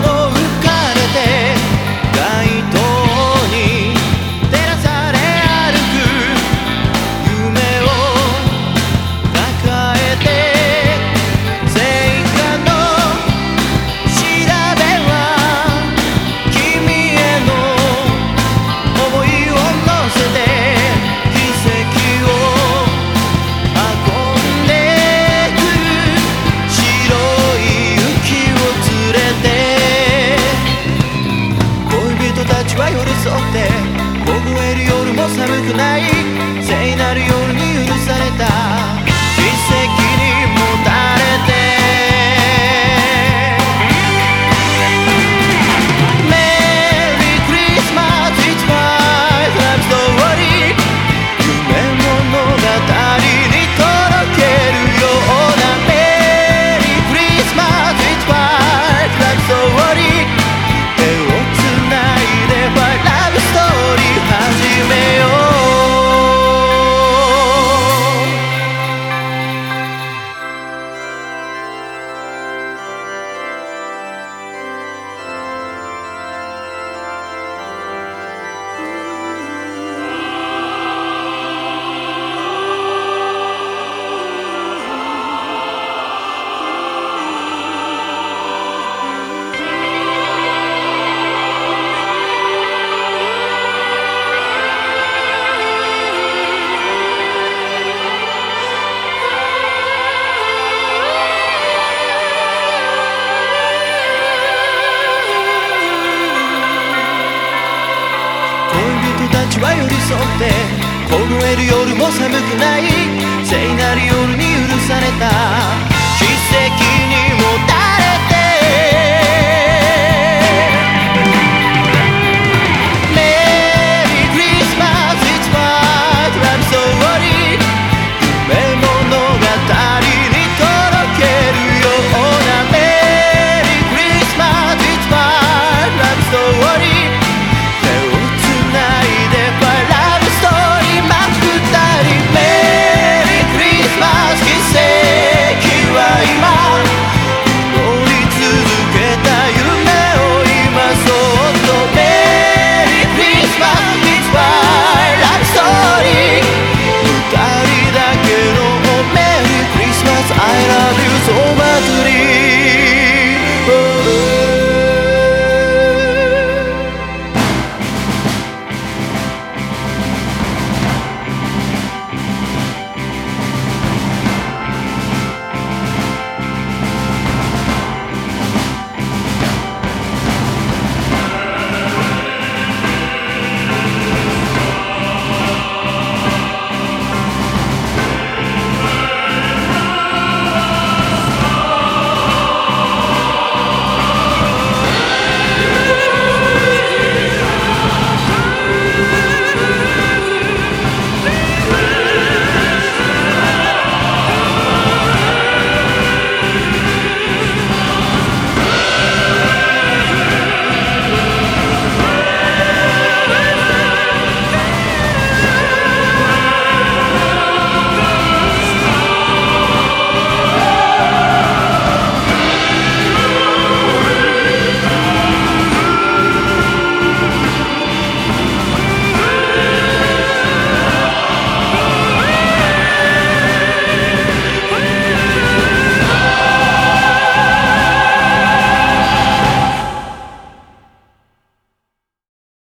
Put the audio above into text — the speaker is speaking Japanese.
seguro 聖なる夜私は寄り添って凍える夜も寒くない。聖なる夜に許された。奇跡